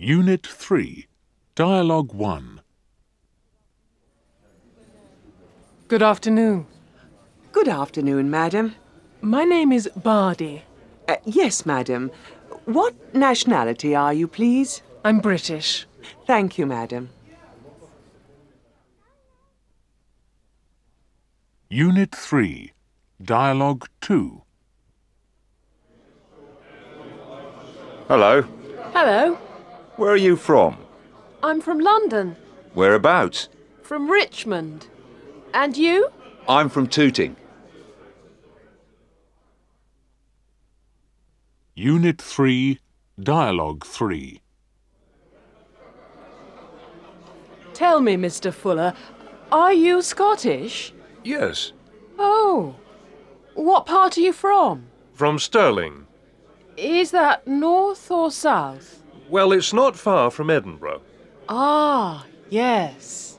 Unit 3, Dialogue 1. Good afternoon. Good afternoon, madam. My name is Bardi. Uh, yes, madam. What nationality are you, please? I'm British. Thank you, madam. Unit 3, Dialogue 2. Hello. Hello, Where are you from? I'm from London, Whereabouts? from Richmond. And you? I'm from Tooting. Unit 3, Dialogue 3. Tell me, Mr. Fuller, are you Scottish? Yes, Oh. What part are you from? from Stirling. Is that north or south? Well, it's not far from Edinburgh. Ah, yes.